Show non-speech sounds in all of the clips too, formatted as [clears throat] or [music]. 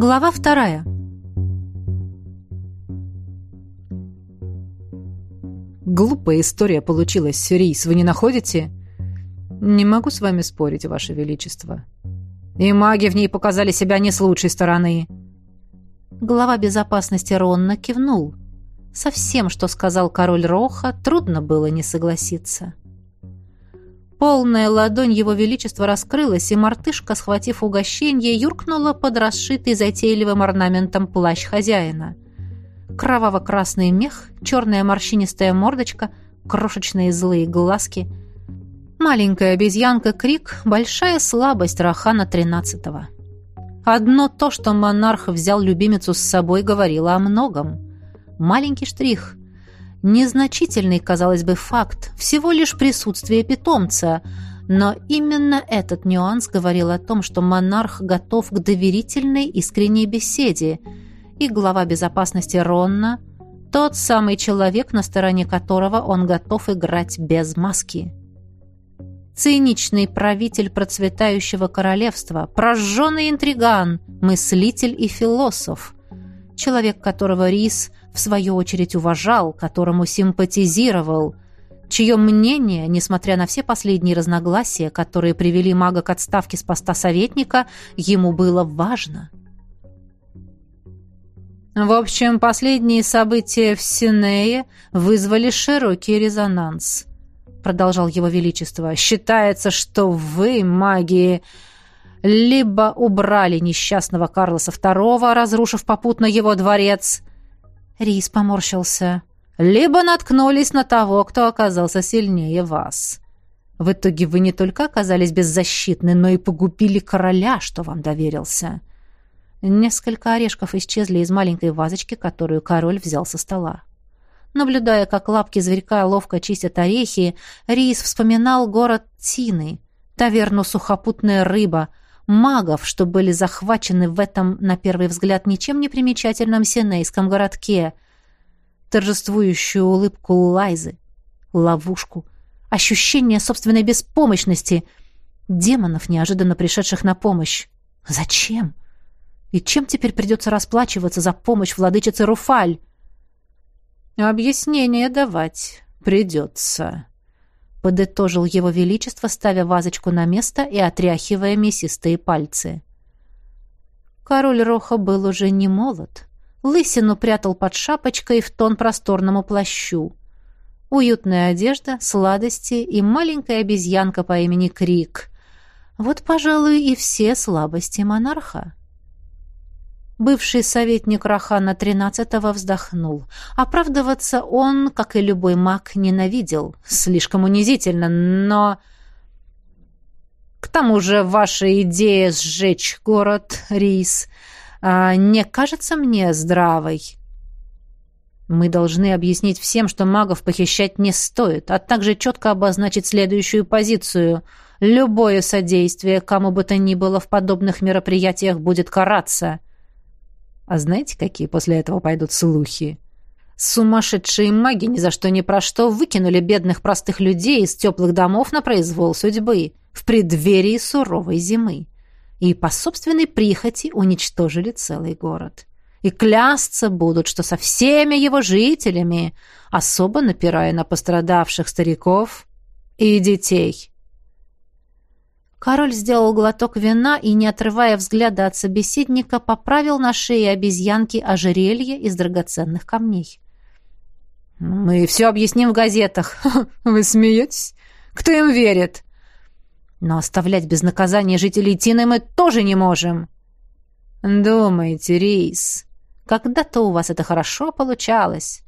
Глава вторая. Глупая история получилась, Рейс, вы не находите? Не могу с вами спорить, ваше величество. И маги в ней показали себя не с лучшей стороны. Глава безопасности Ронна кивнул. Со всем, что сказал король Роха, трудно было не согласиться. Полная ладонь его величества раскрылась, и мартышка, схватив угощение, юркнула под расшитый затейливым орнаментом плащ хозяина. Кроваво-красный мех, черная морщинистая мордочка, крошечные злые глазки. Маленькая обезьянка Крик — большая слабость Рахана тринадцатого. Одно то, что монарх взял любимицу с собой, говорило о многом. Маленький штрих — Незначительный, казалось бы, факт, всего лишь присутствие питомца, но именно этот нюанс говорил о том, что монарх готов к доверительной искренней беседе, и глава безопасности Ронна – тот самый человек, на стороне которого он готов играть без маски. Циничный правитель процветающего королевства, прожженный интриган, мыслитель и философ, человек которого Рис в свою очередь уважал, которому симпатизировал, чье мнение, несмотря на все последние разногласия, которые привели мага к отставке с поста советника, ему было важно. В общем, последние события в Синее вызвали широкий резонанс, продолжал его величество. Считается, что вы, маги, либо убрали несчастного Карлоса II, разрушив попутно его дворец, Рис поморщился. «Либо наткнулись на того, кто оказался сильнее вас. В итоге вы не только оказались беззащитны, но и погубили короля, что вам доверился». Несколько орешков исчезли из маленькой вазочки, которую король взял со стола. Наблюдая, как лапки зверька ловко чистят орехи, Рис вспоминал город Тины, таверну «Сухопутная рыба», магов, что были захвачены в этом, на первый взгляд, ничем не примечательном сенейском городке, торжествующую улыбку Лайзы, ловушку, ощущение собственной беспомощности, демонов, неожиданно пришедших на помощь. Зачем? И чем теперь придется расплачиваться за помощь владычице Руфаль? Объяснение давать придется подытожил его величество, ставя вазочку на место и отряхивая мясистые пальцы. Король Роха был уже не молод. Лысину прятал под шапочкой в тон просторному плащу. Уютная одежда, сладости и маленькая обезьянка по имени Крик. Вот, пожалуй, и все слабости монарха. Бывший советник Рахана XIII вздохнул. Оправдываться он, как и любой маг, ненавидел. Слишком унизительно, но... К тому же ваша идея сжечь город Рис а, не кажется мне здравой. Мы должны объяснить всем, что магов похищать не стоит, а также четко обозначить следующую позицию. Любое содействие кому бы то ни было в подобных мероприятиях будет караться. А знаете, какие после этого пойдут слухи? Сумасшедшие маги ни за что ни про что выкинули бедных простых людей из теплых домов на произвол судьбы в преддверии суровой зимы и по собственной прихоти уничтожили целый город. И клясться будут, что со всеми его жителями, особо напирая на пострадавших стариков и детей. Король сделал глоток вина и, не отрывая взгляда от собеседника, поправил на шее обезьянки ожерелье из драгоценных камней. «Мы все объясним в газетах. [laughs] Вы смеетесь? Кто им верит?» «Но оставлять без наказания жителей Тины мы тоже не можем». «Думаете, Рейс, когда-то у вас это хорошо получалось?»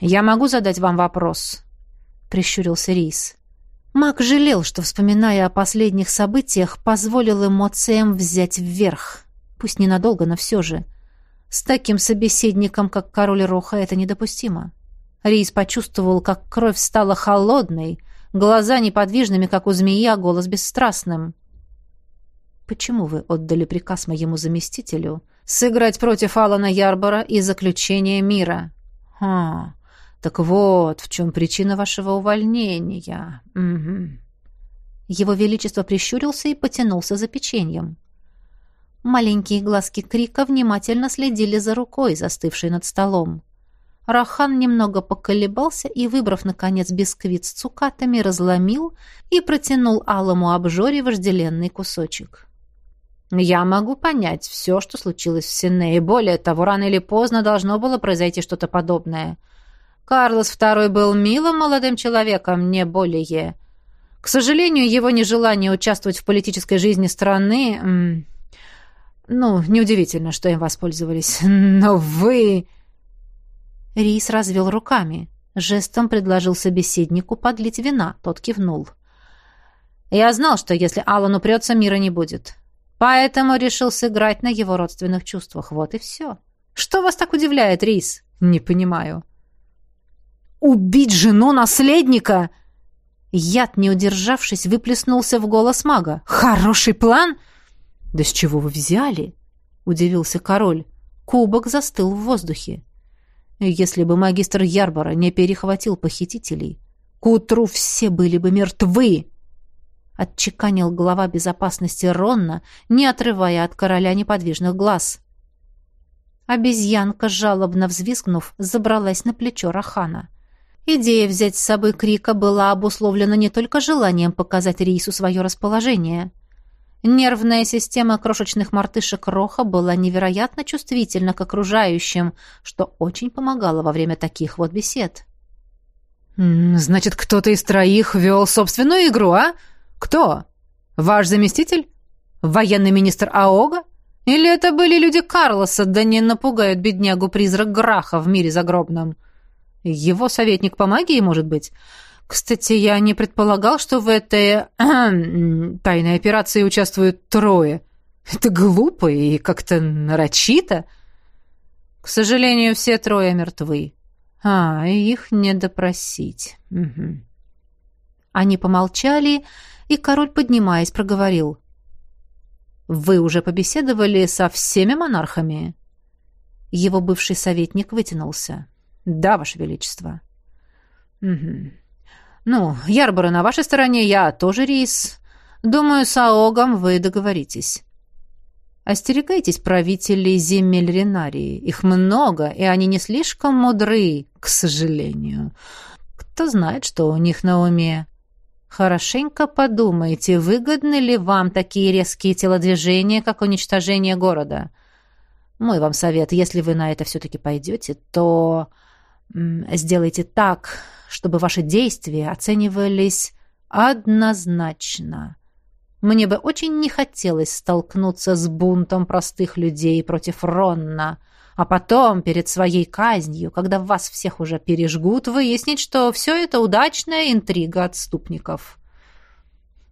«Я могу задать вам вопрос?» — прищурился Рейс. Мак жалел, что, вспоминая о последних событиях, позволил эмоциям взять вверх. Пусть ненадолго, но все же. С таким собеседником, как король Роха, это недопустимо. Рейс почувствовал, как кровь стала холодной, глаза неподвижными, как у змеи, а голос бесстрастным. «Почему вы отдали приказ моему заместителю сыграть против Алана Ярбора и заключения мира?» «Ха, так вот, в чем причина вашего увольнения. Угу. Его величество прищурился и потянулся за печеньем. Маленькие глазки Крика внимательно следили за рукой, застывшей над столом. Рахан немного поколебался и, выбрав, наконец, бисквит с цукатами, разломил и протянул алому обжоре вожделенный кусочек. «Я могу понять все, что случилось в Сене, и более того, рано или поздно должно было произойти что-то подобное. Карлос II был милым молодым человеком, не более. К сожалению, его нежелание участвовать в политической жизни страны... Ну, неудивительно, что им воспользовались. [laughs] Но вы... Рис развел руками. Жестом предложил собеседнику подлить вина. Тот кивнул. Я знал, что если Аллан упрется, мира не будет. Поэтому решил сыграть на его родственных чувствах. Вот и все. Что вас так удивляет, Рис? Не понимаю. Убить жену наследника? Яд, не удержавшись, выплеснулся в голос мага. Хороший план? Да с чего вы взяли? Удивился король. Кубок застыл в воздухе. Если бы магистр Ярбора не перехватил похитителей, к утру все были бы мертвы. Отчеканил глава безопасности Ронна, не отрывая от короля неподвижных глаз. Обезьянка, жалобно взвизгнув, забралась на плечо Рахана. Идея взять с собой Крика была обусловлена не только желанием показать Рейсу свое расположение — Нервная система крошечных мартышек Роха была невероятно чувствительна к окружающим, что очень помогало во время таких вот бесед. «Значит, кто-то из троих вел собственную игру, а? Кто? Ваш заместитель? Военный министр Аога? Или это были люди Карлоса, да не напугают беднягу-призрак Граха в мире загробном? Его советник по магии, может быть?» Кстати, я не предполагал, что в этой [clears throat] тайной операции участвуют трое. Это глупо и как-то нарочито. К сожалению, все трое мертвы. А, их не допросить. Угу. Они помолчали, и король, поднимаясь, проговорил. «Вы уже побеседовали со всеми монархами?» Его бывший советник вытянулся. «Да, Ваше Величество». «Угу. «Ну, Ярбора на вашей стороне, я тоже рейс. Думаю, с Аогом вы договоритесь». Остерегайтесь правителей земель Ренарии. Их много, и они не слишком мудры, к сожалению. Кто знает, что у них на уме. Хорошенько подумайте, выгодны ли вам такие резкие телодвижения, как уничтожение города. Мой вам совет, если вы на это все-таки пойдете, то сделайте так, чтобы ваши действия оценивались однозначно. Мне бы очень не хотелось столкнуться с бунтом простых людей против Ронна, а потом, перед своей казнью, когда вас всех уже пережгут, выяснить, что все это удачная интрига отступников.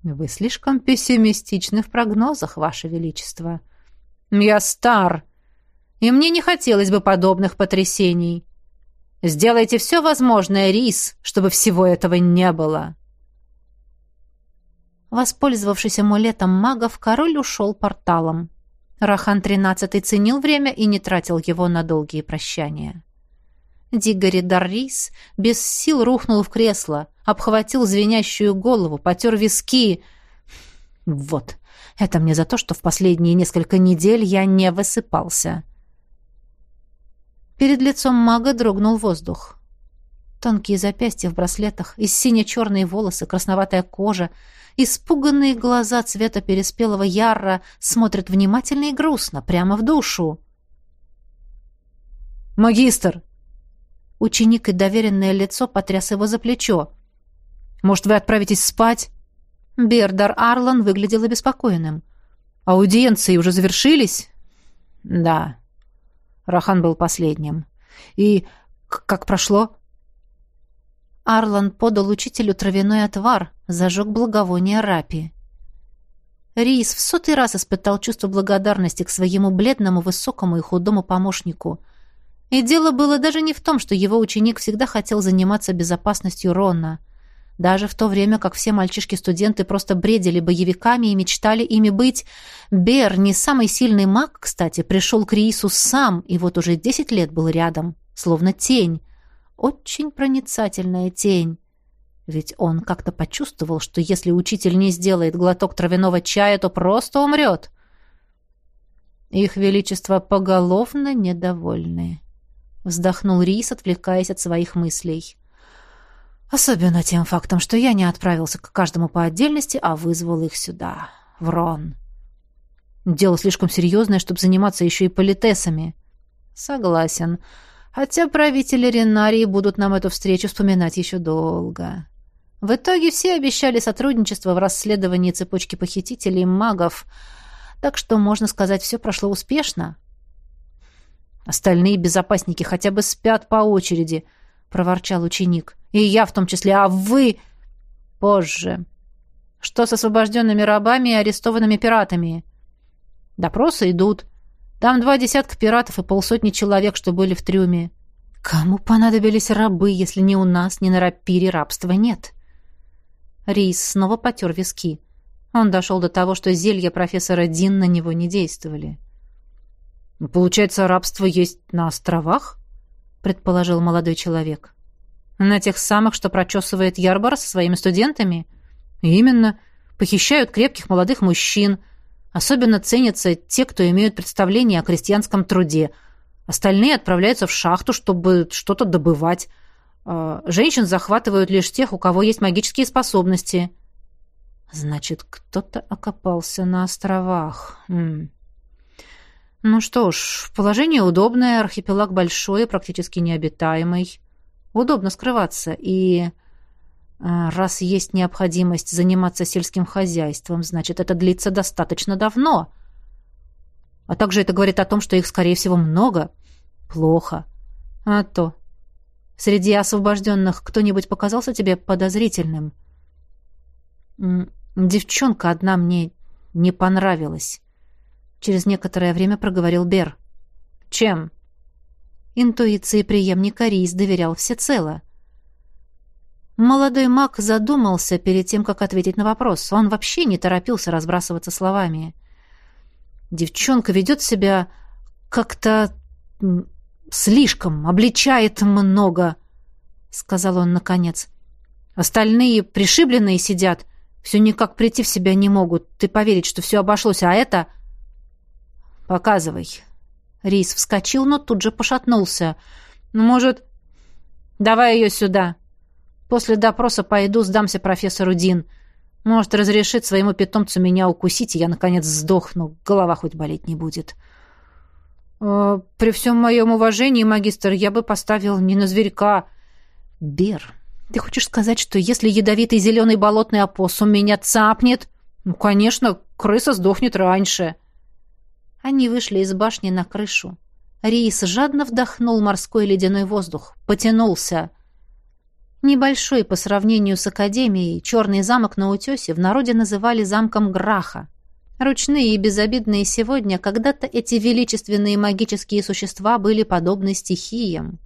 Вы слишком пессимистичны в прогнозах, Ваше Величество. Я стар, и мне не хотелось бы подобных потрясений. Сделайте все возможное, Рис, чтобы всего этого не было. Воспользовавшись амулетом магов, король ушел порталом. Рахан тринадцатый ценил время и не тратил его на долгие прощания. Дигори Даррис без сил рухнул в кресло, обхватил звенящую голову, потер виски. Вот, это мне за то, что в последние несколько недель я не высыпался. Перед лицом мага дрогнул воздух. Тонкие запястья в браслетах, и сине-черные волосы, красноватая кожа, испуганные глаза цвета переспелого ярра смотрят внимательно и грустно, прямо в душу. «Магистр!» Ученик и доверенное лицо потряс его за плечо. «Может, вы отправитесь спать?» Бердар Арлан выглядел обеспокоенным. «Аудиенции уже завершились?» «Да», Рахан был последним. И как прошло? Арлан подал учителю травяной отвар, зажег благовоние рапи. Рис в сотый раз испытал чувство благодарности к своему бледному, высокому и худому помощнику. И дело было даже не в том, что его ученик всегда хотел заниматься безопасностью Рона — даже в то время, как все мальчишки-студенты просто бредили боевиками и мечтали ими быть, Бер, не самый сильный маг, кстати, пришел к Риису сам, и вот уже десять лет был рядом, словно тень. Очень проницательная тень. Ведь он как-то почувствовал, что если учитель не сделает глоток травяного чая, то просто умрет. Их величество поголовно недовольны. Вздохнул Рис, отвлекаясь от своих мыслей. Особенно тем фактом, что я не отправился к каждому по отдельности, а вызвал их сюда, в Рон. Дело слишком серьезное, чтобы заниматься еще и политесами. Согласен. Хотя правители Ренарии будут нам эту встречу вспоминать еще долго. В итоге все обещали сотрудничество в расследовании цепочки похитителей магов, так что, можно сказать, все прошло успешно. Остальные безопасники хотя бы спят по очереди, проворчал ученик. И я в том числе, а вы позже. Что с освобожденными рабами и арестованными пиратами? Допросы идут. Там два десятка пиратов и полсотни человек, что были в трюме. Кому понадобились рабы, если ни у нас, ни на рапире рабства нет? Рейс снова потер виски. Он дошел до того, что зелья профессора Дин на него не действовали. «Получается, рабство есть на островах?» — предположил молодой человек. «На тех самых, что прочесывает Ярбор со своими студентами?» «Именно. Похищают крепких молодых мужчин. Особенно ценятся те, кто имеют представление о крестьянском труде. Остальные отправляются в шахту, чтобы что-то добывать. А, женщин захватывают лишь тех, у кого есть магические способности». «Значит, кто-то окопался на островах. М -м. Ну что ж, положение удобное, архипелаг большой, практически необитаемый. Удобно скрываться, и а, раз есть необходимость заниматься сельским хозяйством, значит, это длится достаточно давно. А также это говорит о том, что их, скорее всего, много. Плохо. А то. Среди освобожденных кто-нибудь показался тебе подозрительным? Девчонка одна мне не понравилась. Через некоторое время проговорил Бер. «Чем?» Интуиции преемника Рис доверял всецело. Молодой маг задумался перед тем, как ответить на вопрос. Он вообще не торопился разбрасываться словами. «Девчонка ведет себя как-то слишком, обличает много», — сказал он наконец. «Остальные пришибленные сидят, все никак прийти в себя не могут. Ты поверить, что все обошлось, а это...» «Показывай». Рис вскочил, но тут же пошатнулся. «Ну, может...» «Давай ее сюда. После допроса пойду, сдамся профессору Дин. Может, разрешит своему питомцу меня укусить, и я, наконец, сдохну. Голова хоть болеть не будет». «Э, «При всем моем уважении, магистр, я бы поставил не на зверька». «Бер, ты хочешь сказать, что если ядовитый зеленый болотный опоссум меня цапнет...» «Ну, конечно, крыса сдохнет раньше». Они вышли из башни на крышу. Рис жадно вдохнул морской ледяной воздух, потянулся. Небольшой по сравнению с академией, черный замок на утесе в народе называли замком Граха. Ручные и безобидные сегодня, когда-то эти величественные магические существа были подобны стихиям.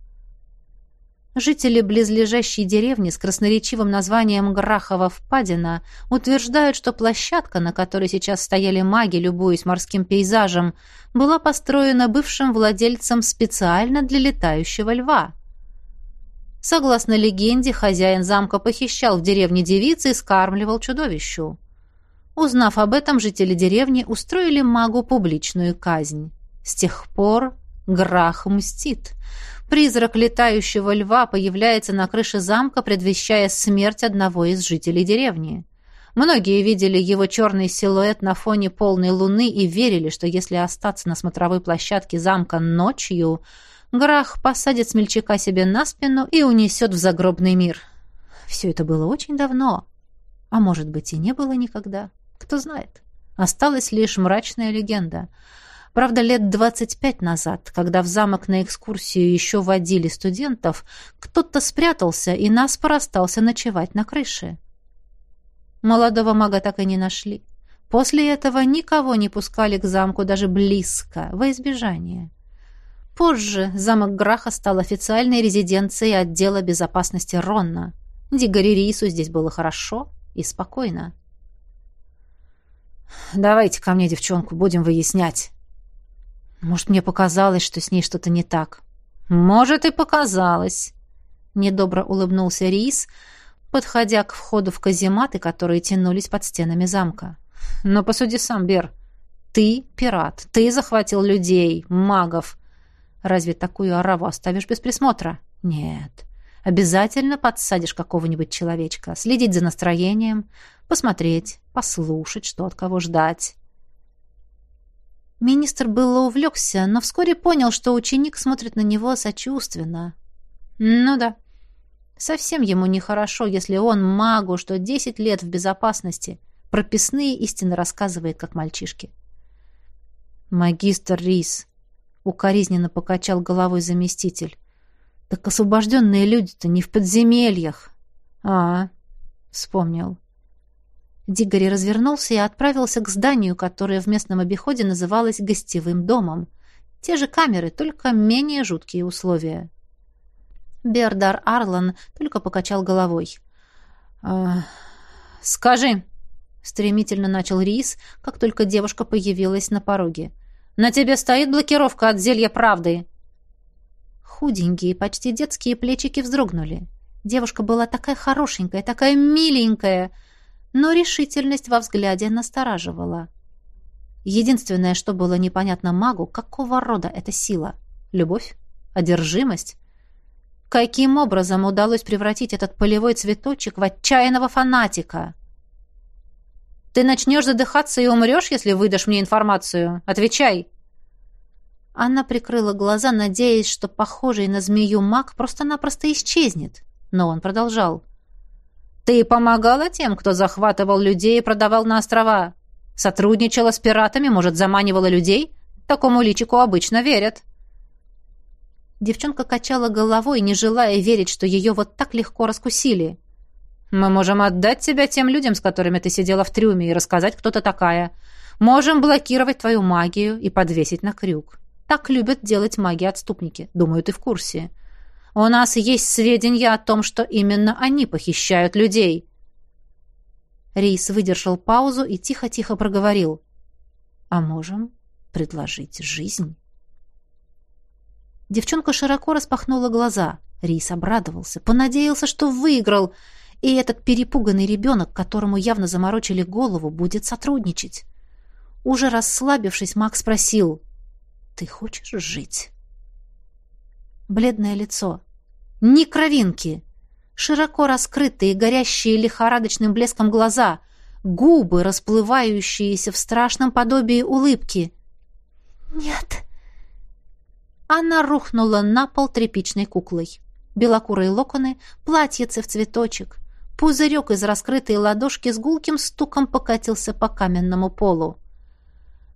Жители близлежащей деревни с красноречивым названием Грахова впадина утверждают, что площадка, на которой сейчас стояли маги, любуясь морским пейзажем, была построена бывшим владельцем специально для летающего льва. Согласно легенде, хозяин замка похищал в деревне девицы и скармливал чудовищу. Узнав об этом, жители деревни устроили магу публичную казнь. С тех пор Грах мстит – Призрак летающего льва появляется на крыше замка, предвещая смерть одного из жителей деревни. Многие видели его черный силуэт на фоне полной луны и верили, что если остаться на смотровой площадке замка ночью, Грах посадит смельчака себе на спину и унесет в загробный мир. Все это было очень давно. А может быть и не было никогда. Кто знает. Осталась лишь мрачная легенда — Правда, лет двадцать пять назад, когда в замок на экскурсию еще водили студентов, кто-то спрятался и нас порастался ночевать на крыше. Молодого мага так и не нашли. После этого никого не пускали к замку даже близко, во избежание. Позже замок Граха стал официальной резиденцией отдела безопасности Ронна. Дигари Рису здесь было хорошо и спокойно. «Давайте ко мне девчонку, будем выяснять», может, мне показалось, что с ней что-то не так. Может, и показалось. Недобро улыбнулся Рис, подходя к входу в казематы, которые тянулись под стенами замка. Но посуди сам, Бер. Ты пират, ты захватил людей, магов. Разве такую ораву оставишь без присмотра? Нет. Обязательно подсадишь какого-нибудь человечка, следить за настроением, посмотреть, послушать, что от кого ждать. Министр было увлекся, но вскоре понял, что ученик смотрит на него сочувственно. Ну да, совсем ему нехорошо, если он магу, что десять лет в безопасности, прописные истины рассказывает, как мальчишки. Магистр Рис укоризненно покачал головой заместитель. Так освобожденные люди-то не в подземельях. А, вспомнил. Дигори развернулся и отправился к зданию, которое в местном обиходе называлось гостевым домом. Те же камеры, только менее жуткие условия. Бердар Арлан только покачал головой. «А, «Скажи», — стремительно начал Рис, как только девушка появилась на пороге. «На тебе стоит блокировка от зелья правды». Худенькие, почти детские плечики вздрогнули. Девушка была такая хорошенькая, такая миленькая — но решительность во взгляде настораживала. Единственное, что было непонятно магу, какого рода эта сила? Любовь? Одержимость? Каким образом удалось превратить этот полевой цветочек в отчаянного фанатика? «Ты начнешь задыхаться и умрешь, если выдашь мне информацию. Отвечай!» Она прикрыла глаза, надеясь, что похожий на змею маг просто-напросто исчезнет. Но он продолжал. Ты помогала тем, кто захватывал людей и продавал на острова? Сотрудничала с пиратами, может, заманивала людей? Такому личику обычно верят. Девчонка качала головой, не желая верить, что ее вот так легко раскусили. «Мы можем отдать тебя тем людям, с которыми ты сидела в трюме, и рассказать, кто ты такая. Можем блокировать твою магию и подвесить на крюк. Так любят делать маги-отступники. Думаю, ты в курсе. У нас есть сведения о том, что именно они похищают людей. Рейс выдержал паузу и тихо-тихо проговорил. А можем предложить жизнь? Девчонка широко распахнула глаза. Рейс обрадовался, понадеялся, что выиграл, и этот перепуганный ребенок, которому явно заморочили голову, будет сотрудничать. Уже расслабившись, Макс спросил, «Ты хочешь жить?» Бледное лицо. Ни кровинки. Широко раскрытые, горящие лихорадочным блеском глаза. Губы, расплывающиеся в страшном подобии улыбки. «Нет». Она рухнула на пол тряпичной куклой. Белокурые локоны, платьице в цветочек. Пузырек из раскрытой ладошки с гулким стуком покатился по каменному полу.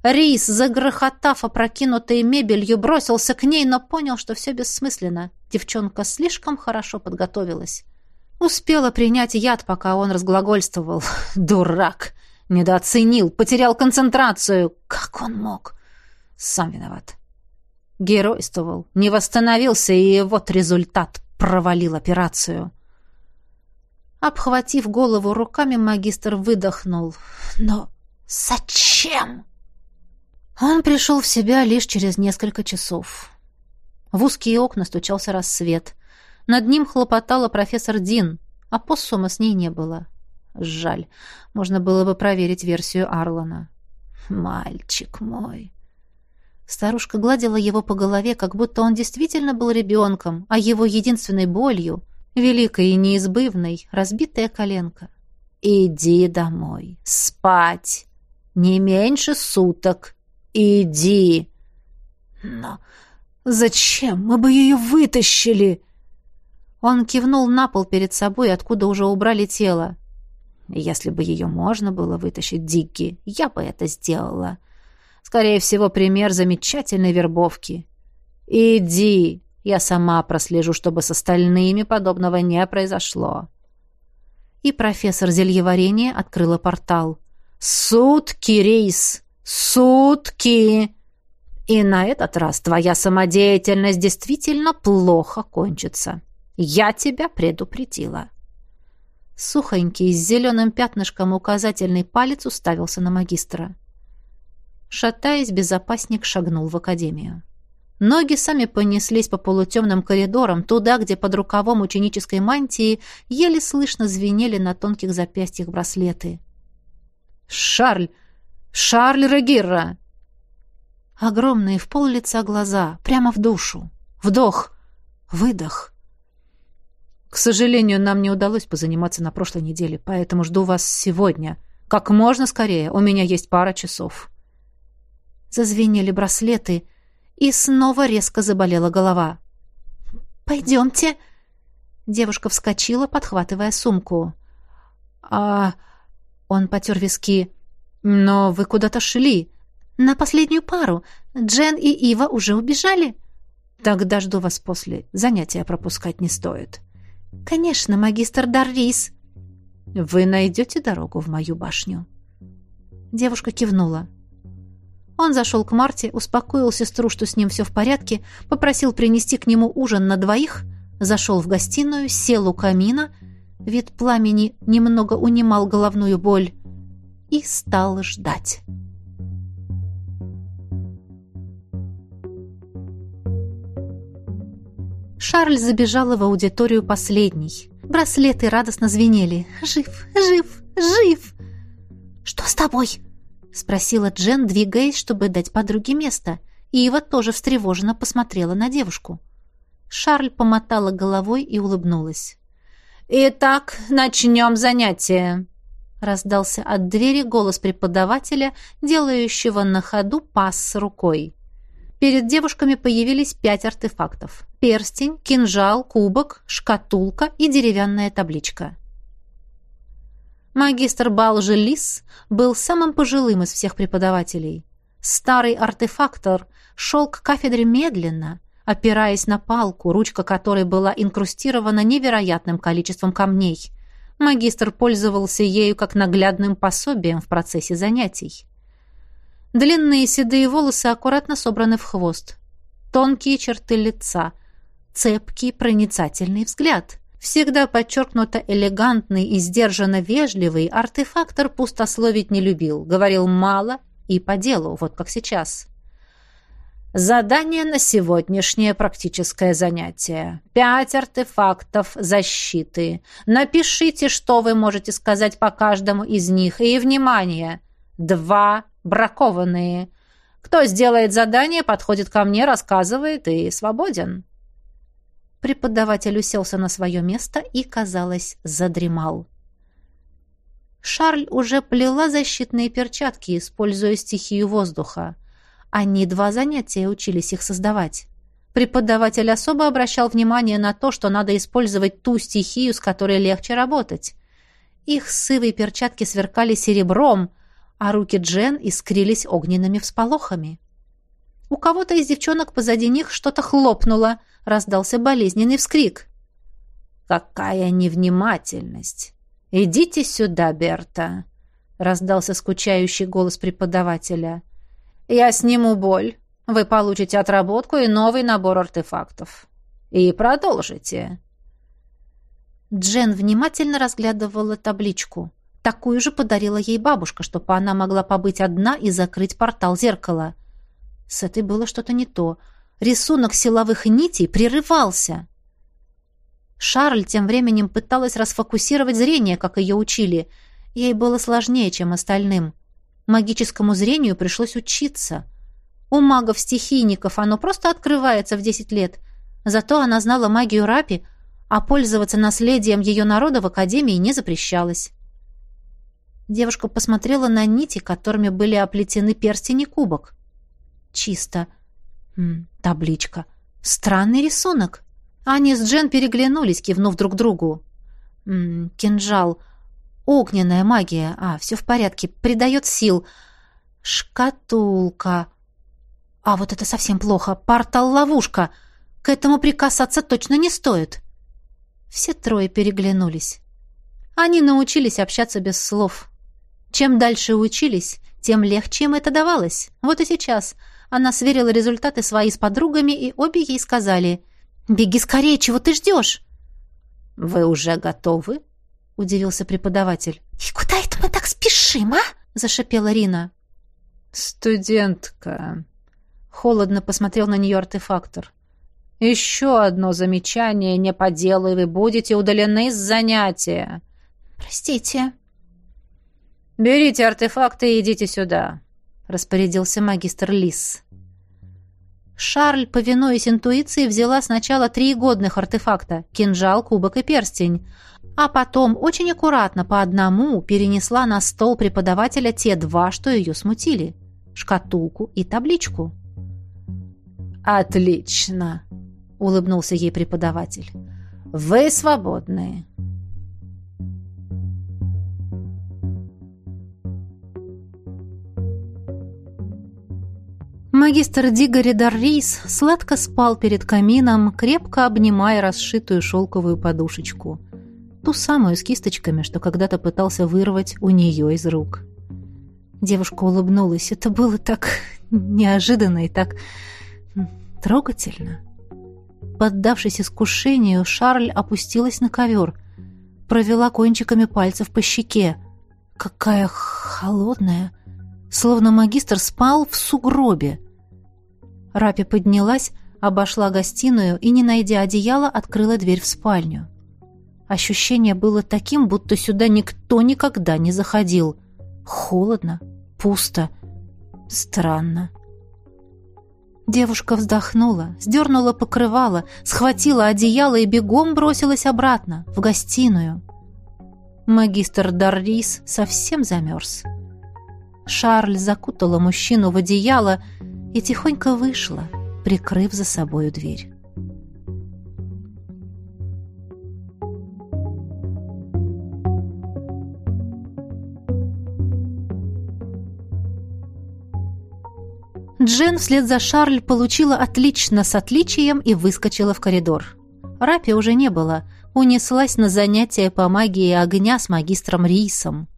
Рис, загрохотав опрокинутой мебелью, бросился к ней, но понял, что все бессмысленно. Девчонка слишком хорошо подготовилась. Успела принять яд, пока он разглагольствовал. [laughs] Дурак! Недооценил, потерял концентрацию. Как он мог? Сам виноват. Геройствовал, не восстановился, и вот результат. Провалил операцию. Обхватив голову руками, магистр выдохнул. «Но зачем?» Он пришел в себя лишь через несколько часов. В узкие окна стучался рассвет. Над ним хлопотала профессор Дин, а поссума с ней не было. Жаль, можно было бы проверить версию Арлана. «Мальчик мой!» Старушка гладила его по голове, как будто он действительно был ребенком, а его единственной болью, великой и неизбывной, разбитая коленка. «Иди домой, спать, не меньше суток, «Иди!» «Но зачем? Мы бы ее вытащили!» Он кивнул на пол перед собой, откуда уже убрали тело. «Если бы ее можно было вытащить, Дикки, я бы это сделала. Скорее всего, пример замечательной вербовки. Иди, я сама прослежу, чтобы с остальными подобного не произошло». И профессор зельеварения открыла портал. «Сутки рейс!» Сутки! И на этот раз твоя самодеятельность действительно плохо кончится. Я тебя предупредила. Сухонький, с зеленым пятнышком указательный палец уставился на магистра. Шатаясь, безопасник шагнул в академию. Ноги сами понеслись по полутемным коридорам, туда, где под рукавом ученической мантии еле слышно звенели на тонких запястьях браслеты. «Шарль!» «Шарль Регирра!» Огромные в пол лица глаза, прямо в душу. Вдох, выдох. К сожалению, нам не удалось позаниматься на прошлой неделе, поэтому жду вас сегодня. Как можно скорее, у меня есть пара часов. Зазвенели браслеты, и снова резко заболела голова. «Пойдемте!» Девушка вскочила, подхватывая сумку. «А...» Он потер виски. «Но вы куда-то шли?» «На последнюю пару. Джен и Ива уже убежали». «Тогда жду вас после. Занятия пропускать не стоит». «Конечно, магистр Даррис». «Вы найдете дорогу в мою башню?» Девушка кивнула. Он зашел к Марте, успокоил сестру, что с ним все в порядке, попросил принести к нему ужин на двоих, зашел в гостиную, сел у камина, вид пламени немного унимал головную боль и стал ждать. Шарль забежала в аудиторию последней. Браслеты радостно звенели. «Жив! Жив! Жив!» «Что с тобой?» — спросила Джен, двигаясь, чтобы дать подруге место. Ива тоже встревоженно посмотрела на девушку. Шарль помотала головой и улыбнулась. «Итак, начнем занятие», — раздался от двери голос преподавателя, делающего на ходу пас рукой. Перед девушками появились пять артефактов. Перстень, кинжал, кубок, шкатулка и деревянная табличка. Магистр Балжелис был самым пожилым из всех преподавателей. Старый артефактор шел к кафедре медленно, опираясь на палку, ручка которой была инкрустирована невероятным количеством камней. Магистр пользовался ею как наглядным пособием в процессе занятий. Длинные седые волосы аккуратно собраны в хвост. Тонкие черты лица, цепкий проницательный взгляд — Всегда подчеркнуто элегантный и сдержанно вежливый, артефактор пустословить не любил, говорил мало и по делу, вот как сейчас. Задание на сегодняшнее практическое занятие. Пять артефактов защиты. Напишите, что вы можете сказать по каждому из них. И, внимание, два бракованные. Кто сделает задание, подходит ко мне, рассказывает и свободен. Преподаватель уселся на свое место и, казалось, задремал. Шарль уже плела защитные перчатки, используя стихию воздуха. Они два занятия учились их создавать. Преподаватель особо обращал внимание на то, что надо использовать ту стихию, с которой легче работать. Их сывые перчатки сверкали серебром, а руки Джен искрились огненными всполохами. У кого-то из девчонок позади них что-то хлопнуло, раздался болезненный вскрик. «Какая невнимательность! Идите сюда, Берта!» раздался скучающий голос преподавателя. «Я сниму боль. Вы получите отработку и новый набор артефактов. И продолжите». Джен внимательно разглядывала табличку. Такую же подарила ей бабушка, чтобы она могла побыть одна и закрыть портал зеркала. С этой было что-то не то. Рисунок силовых нитей прерывался. Шарль тем временем пыталась расфокусировать зрение, как ее учили. Ей было сложнее, чем остальным. Магическому зрению пришлось учиться. У магов-стихийников оно просто открывается в 10 лет. Зато она знала магию Рапи, а пользоваться наследием ее народа в Академии не запрещалось. Девушка посмотрела на нити, которыми были оплетены перстень и кубок. Чисто. М -м, табличка. Странный рисунок. Они с Джен переглянулись, кивнув друг другу. М -м, кинжал. Огненная магия. А, все в порядке. Придает сил. Шкатулка. А вот это совсем плохо. Портал-ловушка. К этому прикасаться точно не стоит. Все трое переглянулись. Они научились общаться без слов. Чем дальше учились, тем легче им это давалось. Вот и сейчас — она сверила результаты свои с подругами, и обе ей сказали «Беги скорее, чего ты ждешь?» «Вы уже готовы?» — удивился преподаватель. «И куда это мы так спешим, а?» — зашипела Рина. «Студентка», — холодно посмотрел на нее артефактор. «Еще одно замечание не по делу, и вы будете удалены с занятия». «Простите». «Берите артефакты и идите сюда», распорядился магистр Лис. Шарль, повинуясь интуиции, взяла сначала три годных артефакта – кинжал, кубок и перстень. А потом очень аккуратно по одному перенесла на стол преподавателя те два, что ее смутили – шкатулку и табличку. «Отлично!» – улыбнулся ей преподаватель. «Вы свободны!» Магистр Дигори Даррис сладко спал перед камином, крепко обнимая расшитую шелковую подушечку. Ту самую с кисточками, что когда-то пытался вырвать у нее из рук. Девушка улыбнулась. Это было так неожиданно и так трогательно. Поддавшись искушению, Шарль опустилась на ковер, провела кончиками пальцев по щеке. Какая холодная! Словно магистр спал в сугробе. Рапи поднялась, обошла гостиную и, не найдя одеяла, открыла дверь в спальню. Ощущение было таким, будто сюда никто никогда не заходил. Холодно, пусто, странно. Девушка вздохнула, сдернула покрывало, схватила одеяло и бегом бросилась обратно, в гостиную. Магистр Даррис совсем замерз. Шарль закутала мужчину в одеяло и тихонько вышла, прикрыв за собою дверь. Джен вслед за Шарль получила отлично с отличием и выскочила в коридор. Рапи уже не было, унеслась на занятия по магии огня с магистром Рисом.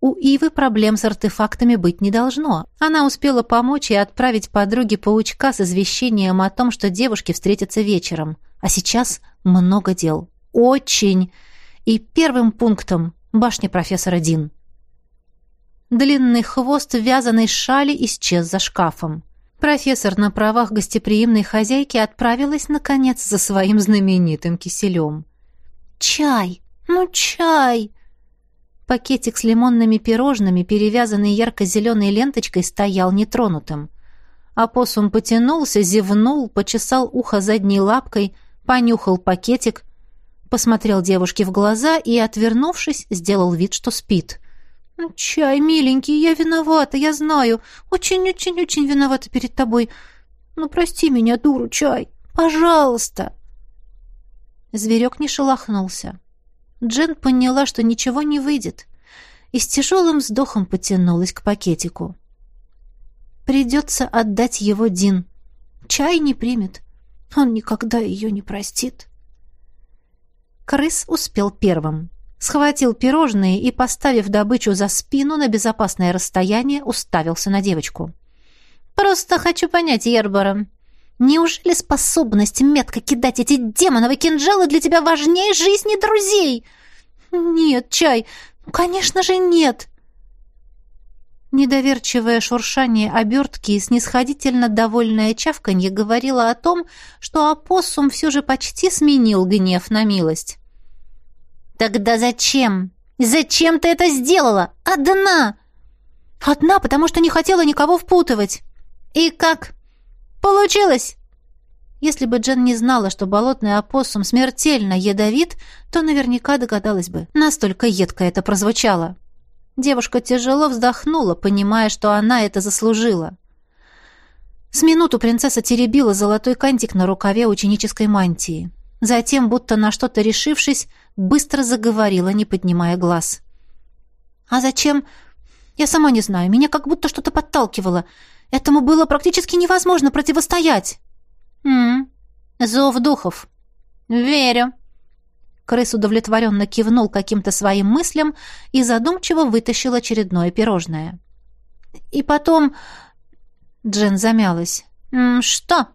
У Ивы проблем с артефактами быть не должно. Она успела помочь и отправить подруге паучка с извещением о том, что девушки встретятся вечером. А сейчас много дел. Очень. И первым пунктом — башня профессора Дин. Длинный хвост вязаной шали исчез за шкафом. Профессор на правах гостеприимной хозяйки отправилась, наконец, за своим знаменитым киселем. «Чай! Ну, чай!» Пакетик с лимонными пирожными, перевязанный ярко-зеленой ленточкой, стоял нетронутым. Апоссум потянулся, зевнул, почесал ухо задней лапкой, понюхал пакетик, посмотрел девушке в глаза и, отвернувшись, сделал вид, что спит. «Ну, «Чай, миленький, я виновата, я знаю. Очень-очень-очень виновата перед тобой. Ну, прости меня, дуру, чай. Пожалуйста!» Зверек не шелохнулся. Джен поняла, что ничего не выйдет, и с тяжелым вздохом потянулась к пакетику. Придется отдать его Дин. Чай не примет. Он никогда ее не простит. Крыс успел первым. Схватил пирожные и, поставив добычу за спину на безопасное расстояние, уставился на девочку. «Просто хочу понять, Ербора, Неужели способность метко кидать эти демоновые кинжалы для тебя важнее жизни друзей? Нет, чай, ну, конечно же, нет. Недоверчивое шуршание обертки и снисходительно довольное чавканье говорило о том, что опоссум все же почти сменил гнев на милость. «Тогда зачем? Зачем ты это сделала? Одна!» «Одна, потому что не хотела никого впутывать». «И как?» Получилось!» Если бы Джен не знала, что болотный опоссум смертельно ядовит, то наверняка догадалась бы. Настолько едко это прозвучало. Девушка тяжело вздохнула, понимая, что она это заслужила. С минуту принцесса теребила золотой кантик на рукаве ученической мантии. Затем, будто на что-то решившись, быстро заговорила, не поднимая глаз. «А зачем? Я сама не знаю. Меня как будто что-то подталкивало. Этому было практически невозможно противостоять. «М -м, зов духов. Верю». Крыс удовлетворенно кивнул каким-то своим мыслям и задумчиво вытащил очередное пирожное. «И потом...» Джен замялась. «М «Что?»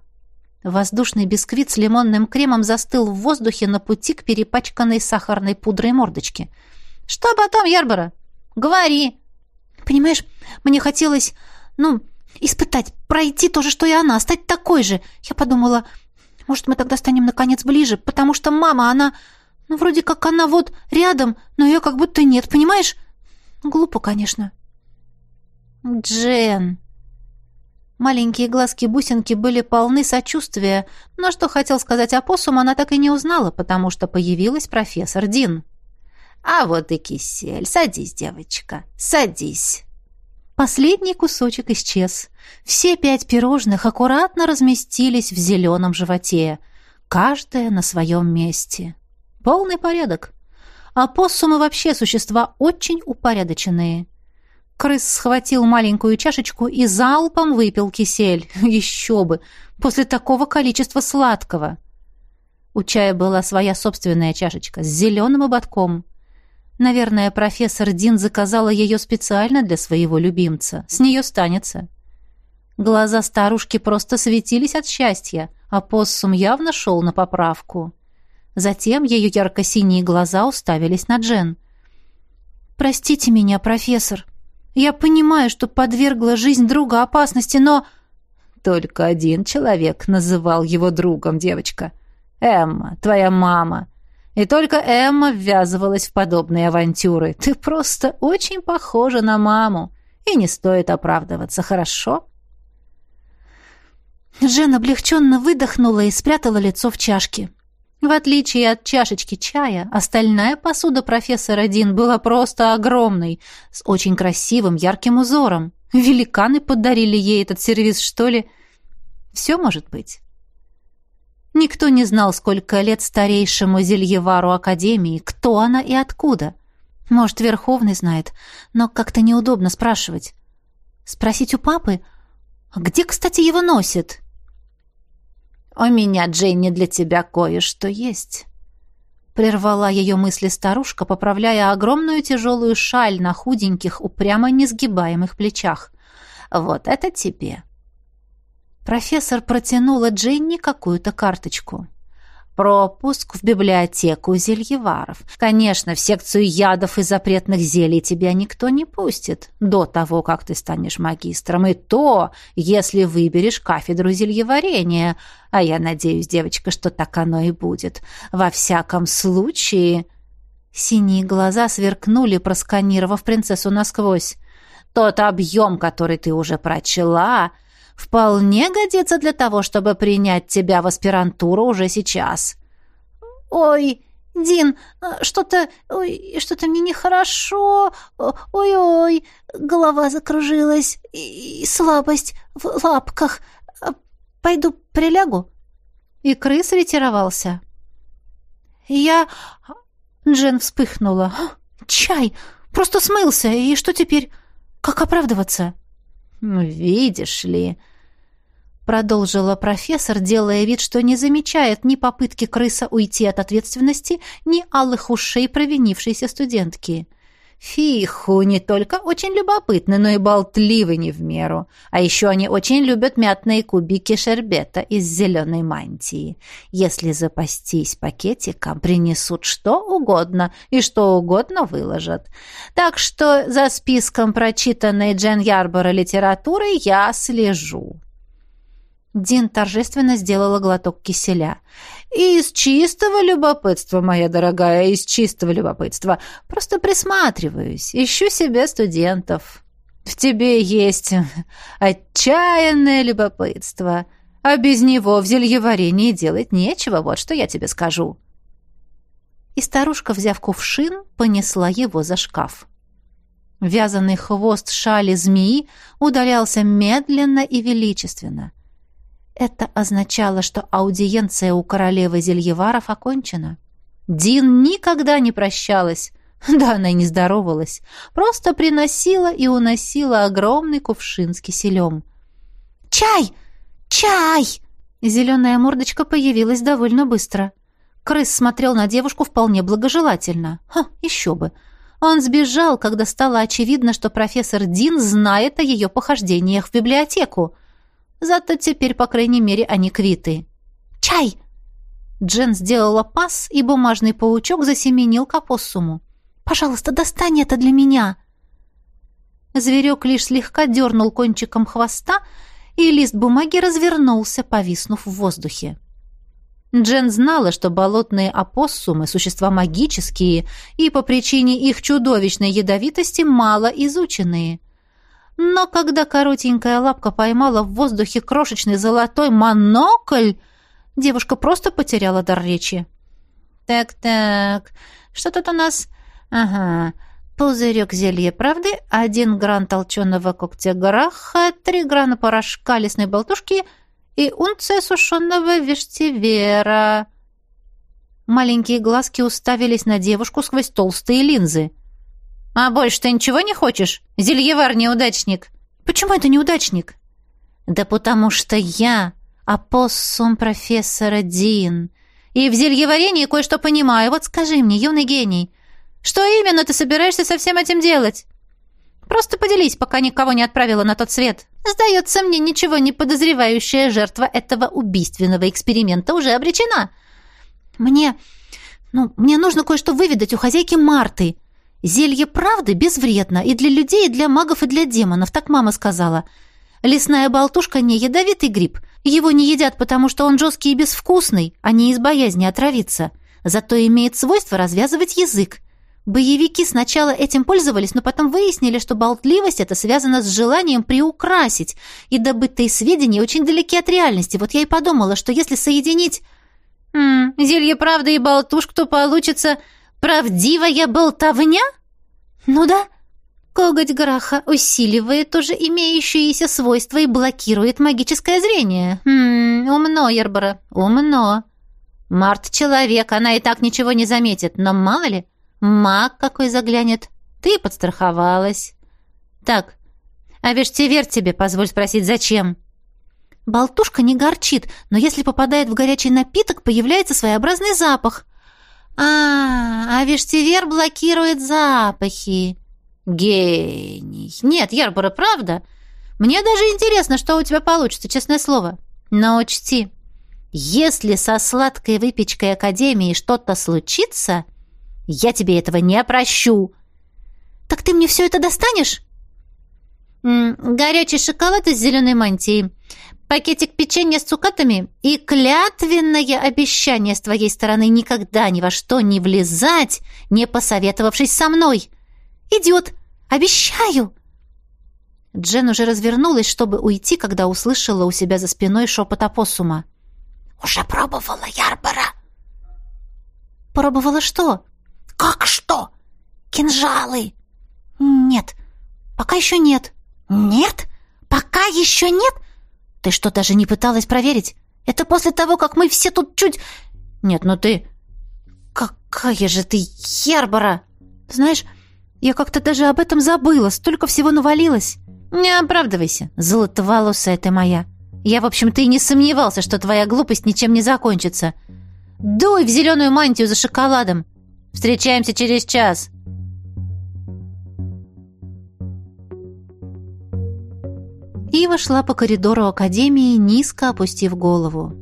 Воздушный бисквит с лимонным кремом застыл в воздухе на пути к перепачканной сахарной пудрой мордочке. «Что потом, Ярбора? Говори!» «Понимаешь, мне хотелось... Ну, Испытать, пройти то же, что и она, стать такой же. Я подумала, может, мы тогда станем наконец ближе, потому что мама, она... Ну, вроде как она вот рядом, но ее как будто нет, понимаешь? Глупо, конечно. Джен. Маленькие глазки-бусинки были полны сочувствия, но что хотел сказать опоссум, она так и не узнала, потому что появилась профессор Дин. «А вот и кисель. Садись, девочка, садись». Последний кусочек исчез. Все пять пирожных аккуратно разместились в зеленом животе, каждая на своем месте. Полный порядок. Опоссумы вообще существа очень упорядоченные. Крыс схватил маленькую чашечку и залпом выпил кисель. [laughs] Еще бы! После такого количества сладкого! У чая была своя собственная чашечка с зеленым ободком. Наверное, профессор Дин заказала ее специально для своего любимца. С нее станется. Глаза старушки просто светились от счастья, а поссум явно шел на поправку. Затем ее ярко-синие глаза уставились на Джен. «Простите меня, профессор», я понимаю, что подвергла жизнь друга опасности, но... Только один человек называл его другом, девочка. Эмма, твоя мама. И только Эмма ввязывалась в подобные авантюры. Ты просто очень похожа на маму. И не стоит оправдываться, хорошо? Жен облегченно выдохнула и спрятала лицо в чашке. В отличие от чашечки чая, остальная посуда профессора Дин была просто огромной, с очень красивым ярким узором. Великаны подарили ей этот сервиз, что ли? Все может быть. Никто не знал, сколько лет старейшему зельевару Академии, кто она и откуда. Может, Верховный знает, но как-то неудобно спрашивать. Спросить у папы, а где, кстати, его носит?» «У меня, Дженни, для тебя кое-что есть». Прервала ее мысли старушка, поправляя огромную тяжелую шаль на худеньких, упрямо несгибаемых плечах. «Вот это тебе». Профессор протянула Дженни какую-то карточку пропуск в библиотеку зельеваров. Конечно, в секцию ядов и запретных зелий тебя никто не пустит до того, как ты станешь магистром. И то, если выберешь кафедру зельеварения. А я надеюсь, девочка, что так оно и будет. Во всяком случае... Синие глаза сверкнули, просканировав принцессу насквозь. Тот объем, который ты уже прочла, вполне годится для того, чтобы принять тебя в аспирантуру уже сейчас. Ой, Дин, что-то, ой, что-то мне нехорошо. Ой-ой, голова закружилась и слабость в лапках. Пойду прилягу. И крыс ретировался. Я Джен вспыхнула. Чай просто смылся. И что теперь? Как оправдываться? Ну, видишь ли, продолжила профессор, делая вид, что не замечает ни попытки крыса уйти от ответственности, ни алых ушей провинившейся студентки. Фиху не только очень любопытны, но и болтливы не в меру. А еще они очень любят мятные кубики шербета из зеленой мантии. Если запастись пакетиком, принесут что угодно и что угодно выложат. Так что за списком прочитанной Джен Ярбора литературы я слежу. Дин торжественно сделала глоток киселя. «Из чистого любопытства, моя дорогая, из чистого любопытства. Просто присматриваюсь, ищу себе студентов. В тебе есть отчаянное любопытство, а без него в зельеварении делать нечего, вот что я тебе скажу». И старушка, взяв кувшин, понесла его за шкаф. Вязаный хвост шали змеи удалялся медленно и величественно — это означало, что аудиенция у королевы Зельеваров окончена. Дин никогда не прощалась. Да, она и не здоровалась. Просто приносила и уносила огромный кувшин с киселем. «Чай! Чай!» Зеленая мордочка появилась довольно быстро. Крыс смотрел на девушку вполне благожелательно. Ха, еще бы. Он сбежал, когда стало очевидно, что профессор Дин знает о ее похождениях в библиотеку. Зато теперь, по крайней мере, они квиты. «Чай!» Джен сделала пас, и бумажный паучок засеменил к. «Пожалуйста, достань это для меня!» Зверек лишь слегка дернул кончиком хвоста, и лист бумаги развернулся, повиснув в воздухе. Джен знала, что болотные опоссумы – существа магические и по причине их чудовищной ядовитости мало изученные – Но когда коротенькая лапка поймала в воздухе крошечный золотой монокль, девушка просто потеряла дар речи. «Так-так, что тут у нас? Ага, пузырек зелья правды, один гран толченого когтя гораха, три грана порошка лесной болтушки и унция сушеного вештивера». Маленькие глазки уставились на девушку сквозь толстые линзы. «А больше ты ничего не хочешь? Зельевар-неудачник!» «Почему это неудачник?» «Да потому что я апоссум профессора Дин. И в зельеварении кое-что понимаю. Вот скажи мне, юный гений, что именно ты собираешься со всем этим делать? Просто поделись, пока никого не отправила на тот свет. Сдается мне, ничего не подозревающая жертва этого убийственного эксперимента уже обречена. Мне... Ну, мне нужно кое-что выведать у хозяйки Марты. Зелье правды безвредно и для людей, и для магов, и для демонов, так мама сказала. Лесная болтушка не ядовитый гриб. Его не едят, потому что он жесткий и безвкусный, а не из боязни отравиться. Зато имеет свойство развязывать язык. Боевики сначала этим пользовались, но потом выяснили, что болтливость это связано с желанием приукрасить, и добытые сведения очень далеки от реальности. Вот я и подумала, что если соединить... «М зелье правды и болтушку, то получится правдивая болтовня?» «Ну да». Коготь Граха усиливает уже имеющиеся свойства и блокирует магическое зрение. Хм, умно, Ербора, умно. Март человек, она и так ничего не заметит, но мало ли, маг какой заглянет. Ты подстраховалась. Так, а вештивер тебе, позволь спросить, зачем? Болтушка не горчит, но если попадает в горячий напиток, появляется своеобразный запах. А, а вештивер блокирует запахи. Гений. Нет, Ярбора, правда? Мне даже интересно, что у тебя получится, честное слово. Но учти, если со сладкой выпечкой Академии что-то случится, я тебе этого не прощу. Так ты мне все это достанешь? Горячий шоколад из зеленой мантии, пакетик печенья с цукатами и клятвенное обещание с твоей стороны никогда ни во что не влезать, не посоветовавшись со мной. Идет, обещаю!» Джен уже развернулась, чтобы уйти, когда услышала у себя за спиной шепот опоссума. «Уже пробовала, Ярбора?» «Пробовала что?» «Как что? Кинжалы!» «Нет, пока еще нет». «Нет? Пока еще нет? Ты что, даже не пыталась проверить? Это после того, как мы все тут чуть...» «Нет, ну ты...» «Какая же ты, Ярбора!» «Знаешь, я как-то даже об этом забыла, столько всего навалилось». «Не оправдывайся, золотоволосая ты моя. Я, в общем-то, и не сомневался, что твоя глупость ничем не закончится. Дуй в зеленую мантию за шоколадом. Встречаемся через час». Ива шла по коридору Академии, низко опустив голову.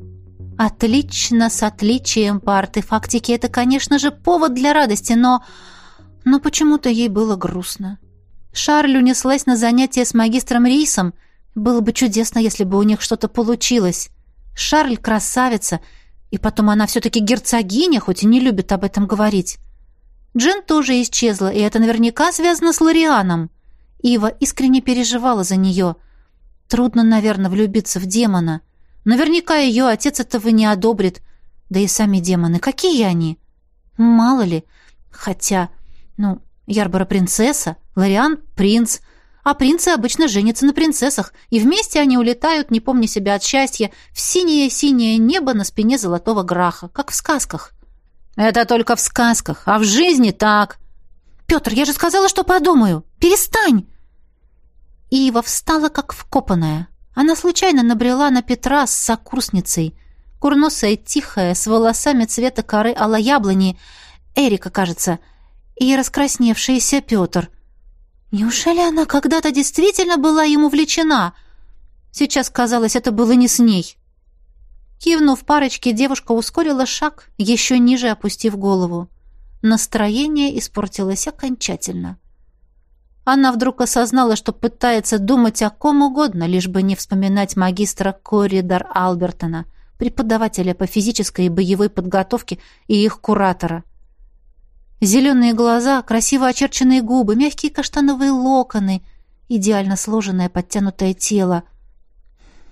«Отлично, с отличием по артефактике. Это, конечно же, повод для радости, но... Но почему-то ей было грустно. Шарль унеслась на занятия с магистром Рейсом. Было бы чудесно, если бы у них что-то получилось. Шарль красавица, и потом она все-таки герцогиня, хоть и не любит об этом говорить. Джен тоже исчезла, и это наверняка связано с Лорианом. Ива искренне переживала за нее. Трудно, наверное, влюбиться в демона. Наверняка ее отец этого не одобрит. Да и сами демоны, какие они? Мало ли. Хотя, ну, Ярбора принцесса, Лориан принц, а принцы обычно женятся на принцессах, и вместе они улетают, не помня себя от счастья, в синее-синее небо на спине золотого граха, как в сказках. Это только в сказках, а в жизни так. Петр, я же сказала, что подумаю. Перестань. Ива встала как вкопанная. Она случайно набрела на Петра с сокурсницей. Курносая, тихая, с волосами цвета коры алла яблони. Эрика, кажется. И раскрасневшийся Петр. Неужели она когда-то действительно была ему влечена? Сейчас, казалось, это было не с ней. Кивнув парочке, девушка ускорила шаг, еще ниже опустив голову. Настроение испортилось окончательно. Она вдруг осознала, что пытается думать о ком угодно, лишь бы не вспоминать магистра Корридар Албертона, преподавателя по физической и боевой подготовке и их куратора. Зеленые глаза, красиво очерченные губы, мягкие каштановые локоны Идеально сложенное подтянутое тело.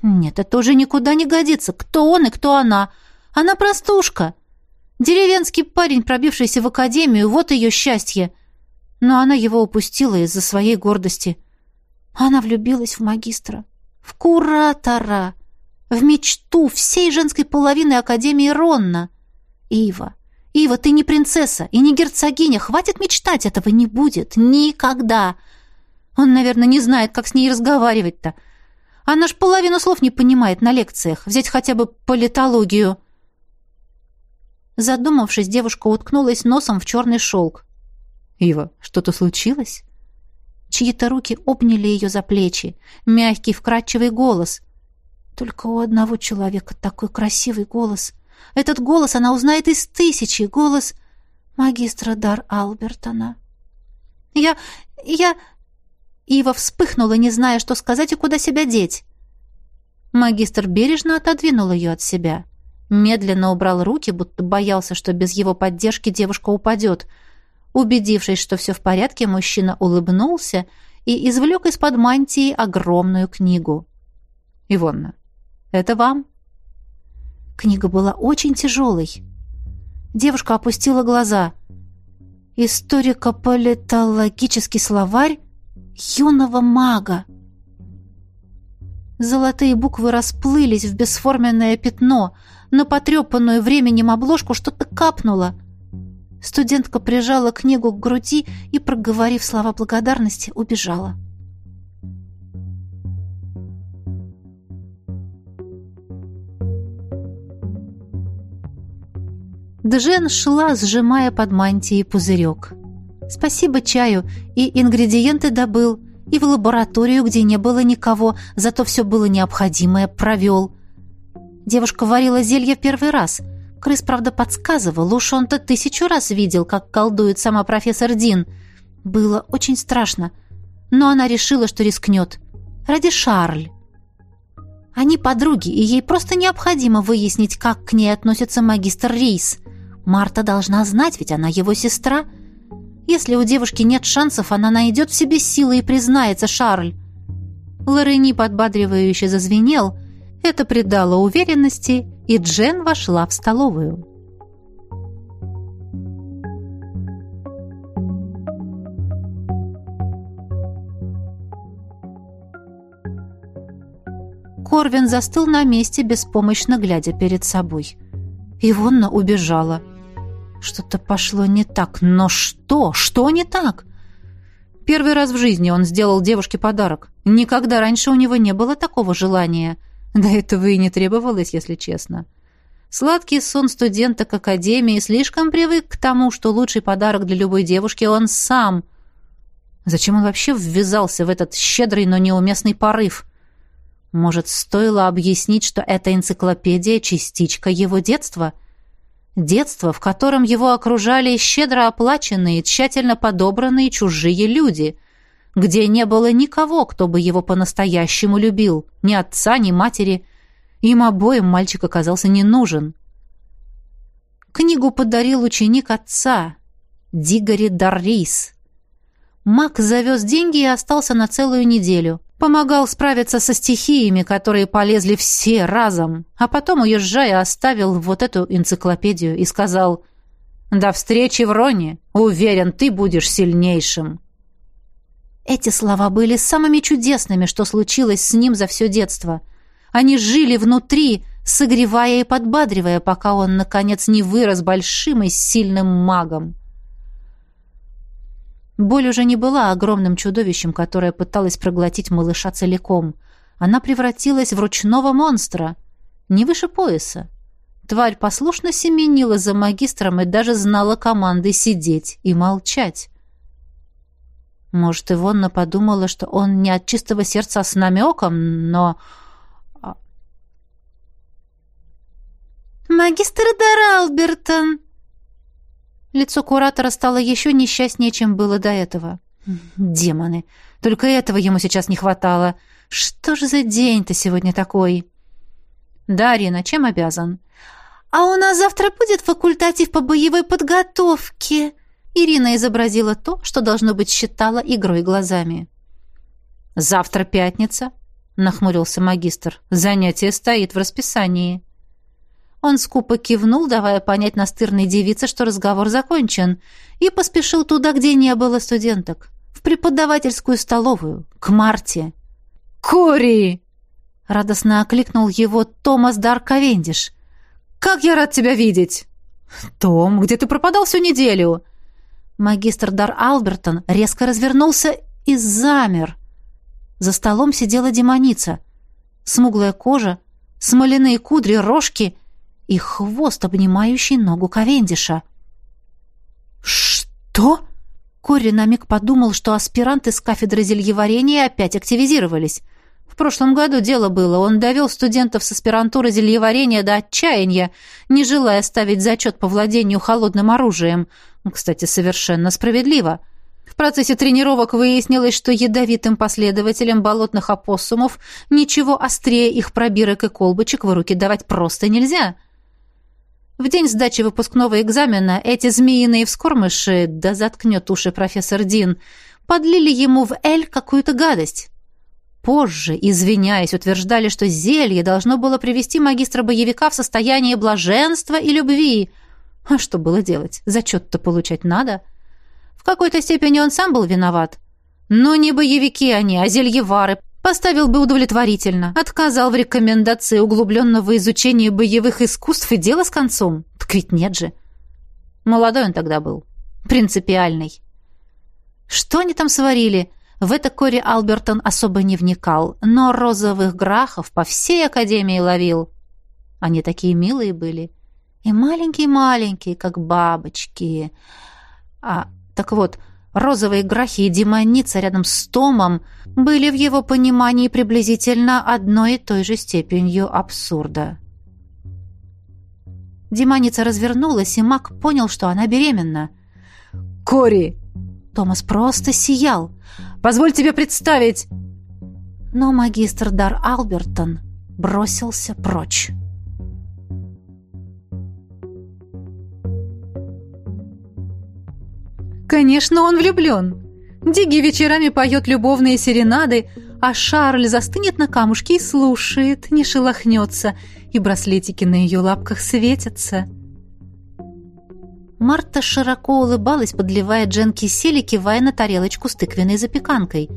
Нет, это уже никуда не годится. Кто он и кто она? Она простушка. Деревенский парень, пробившийся в академию, вот ее счастье. Но она его упустила из-за своей гордости. Она влюбилась в магистра. В куратора. В мечту всей женской половины Академии Ронна. Ива, Ива, ты не принцесса и не герцогиня. Хватит мечтать, этого не будет. Никогда. Он, наверное, не знает, как с ней разговаривать-то. Она ж половину слов не понимает на лекциях. Взять хотя бы политологию. Задумавшись, девушка уткнулась носом в черный шелк. «Ива, что-то случилось?» Чьи-то руки обняли ее за плечи. Мягкий, вкрадчивый голос. Только у одного человека такой красивый голос. Этот голос она узнает из тысячи. Голос магистра Дар Албертона. «Я... я...» Ива вспыхнула, не зная, что сказать и куда себя деть. Магистр бережно отодвинул ее от себя. Медленно убрал руки, будто боялся, что без его поддержки девушка упадет. Убедившись, что все в порядке, мужчина улыбнулся и извлек из-под мантии огромную книгу. «Ивонна, это вам?» Книга была очень тяжелой. Девушка опустила глаза. «Историко-политологический словарь юного мага». Золотые буквы расплылись в бесформенное пятно. На потрепанную временем обложку что-то капнуло. Студентка прижала книгу к груди и, проговорив слова благодарности, убежала. Джен шла, сжимая под мантией пузырек. Спасибо чаю, и ингредиенты добыл, и в лабораторию, где не было никого, зато все было необходимое, провел. Девушка варила зелье в первый раз. Крыс, правда, подсказывал, уж он-то тысячу раз видел, как колдует сама профессор Дин. Было очень страшно, но она решила, что рискнет. Ради Шарль. Они подруги, и ей просто необходимо выяснить, как к ней относится магистр Рейс. Марта должна знать, ведь она его сестра — если у девушки нет шансов, она найдет в себе силы и признается Шарль. Лорени подбадривающе зазвенел. Это придало уверенности, и Джен вошла в столовую. Корвин застыл на месте, беспомощно глядя перед собой. Ивонна убежала. — что-то пошло не так. Но что? Что не так? Первый раз в жизни он сделал девушке подарок. Никогда раньше у него не было такого желания. Да этого и не требовалось, если честно. Сладкий сон студента к академии слишком привык к тому, что лучший подарок для любой девушки он сам. Зачем он вообще ввязался в этот щедрый, но неуместный порыв? Может, стоило объяснить, что эта энциклопедия — частичка его детства — Детство, в котором его окружали щедро оплаченные, тщательно подобранные чужие люди, где не было никого, кто бы его по-настоящему любил, ни отца, ни матери. Им обоим мальчик оказался не нужен. Книгу подарил ученик отца, Дигори Даррис. Мак завез деньги и остался на целую неделю. Помогал справиться со стихиями, которые полезли все разом, а потом, уезжая, оставил вот эту энциклопедию и сказал «До встречи в Роне. Уверен, ты будешь сильнейшим». Эти слова были самыми чудесными, что случилось с ним за все детство. Они жили внутри, согревая и подбадривая, пока он, наконец, не вырос большим и сильным магом. Боль уже не была огромным чудовищем, которое пыталось проглотить малыша целиком. Она превратилась в ручного монстра, не выше пояса. Тварь послушно семенила за магистром и даже знала команды сидеть и молчать. Может, Ивонна подумала, что он не от чистого сердца, а с намеком, но... А «Магистр Даралбертон!» Лицо куратора стало еще несчастнее, чем было до этого. Демоны! Только этого ему сейчас не хватало. Что же за день-то сегодня такой? Да, Арина, чем обязан? А у нас завтра будет факультатив по боевой подготовке. Ирина изобразила то, что должно быть считала игрой глазами. Завтра пятница, нахмурился магистр. Занятие стоит в расписании. Он скупо кивнул, давая понять настырной девице, что разговор закончен, и поспешил туда, где не было студенток, в преподавательскую столовую, к Марте. «Кори!» — радостно окликнул его Томас Дар Ковендиш. «Как я рад тебя видеть!» «Том, где ты пропадал всю неделю?» Магистр Дар Албертон резко развернулся и замер. За столом сидела демоница. Смуглая кожа, смоляные кудри, рожки и хвост, обнимающий ногу Ковендиша. «Что?» Кори на миг подумал, что аспиранты с кафедры зельеварения опять активизировались. В прошлом году дело было, он довел студентов с аспирантуры зельеварения до отчаяния, не желая ставить зачет по владению холодным оружием. Кстати, совершенно справедливо — в процессе тренировок выяснилось, что ядовитым последователям болотных опоссумов ничего острее их пробирок и колбочек в руки давать просто нельзя. В день сдачи выпускного экзамена эти змеиные вскормыши, да заткнет уши профессор Дин, подлили ему в эль какую-то гадость. Позже, извиняясь, утверждали, что зелье должно было привести магистра-боевика в состояние блаженства и любви. А что было делать? Зачет-то получать надо. — какой-то степени он сам был виноват. Но не боевики они, а зельевары. Поставил бы удовлетворительно. Отказал в рекомендации углубленного изучения боевых искусств и дело с концом. Так ведь нет же. Молодой он тогда был. Принципиальный. Что они там сварили? В это Кори Албертон особо не вникал, но розовых грахов по всей академии ловил. Они такие милые были. И маленькие-маленькие, как бабочки. А так вот, розовые грахи и демоница рядом с Томом были в его понимании приблизительно одной и той же степенью абсурда. Демоница развернулась, и маг понял, что она беременна. «Кори!» Томас просто сиял. «Позволь тебе представить!» Но магистр Дар Албертон бросился прочь. Конечно, он влюблен. Диги вечерами поет любовные серенады, а Шарль застынет на камушке и слушает, не шелохнется, и браслетики на ее лапках светятся. Марта широко улыбалась, подливая Джен кисель и кивая на тарелочку с тыквенной запеканкой.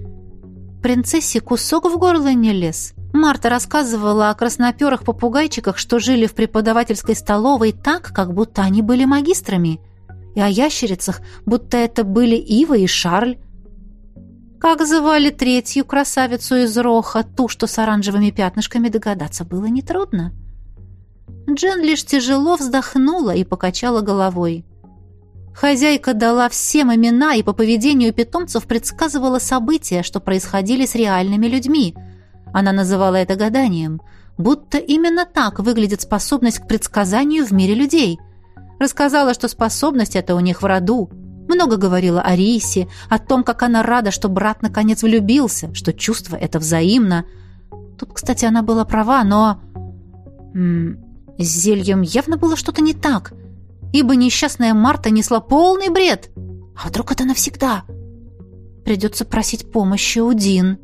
Принцессе кусок в горло не лез. Марта рассказывала о красноперых попугайчиках, что жили в преподавательской столовой так, как будто они были магистрами и о ящерицах, будто это были Ива и Шарль. Как звали третью красавицу из Роха, ту, что с оранжевыми пятнышками, догадаться было нетрудно. Джен лишь тяжело вздохнула и покачала головой. Хозяйка дала всем имена и по поведению питомцев предсказывала события, что происходили с реальными людьми. Она называла это гаданием, будто именно так выглядит способность к предсказанию в мире людей – Рассказала, что способность эта у них в роду. Много говорила о Рисе, о том, как она рада, что брат наконец влюбился, что чувство это взаимно. Тут, кстати, она была права, но... С зельем явно было что-то не так, ибо несчастная Марта несла полный бред. А вдруг это навсегда? Придется просить помощи у Дин.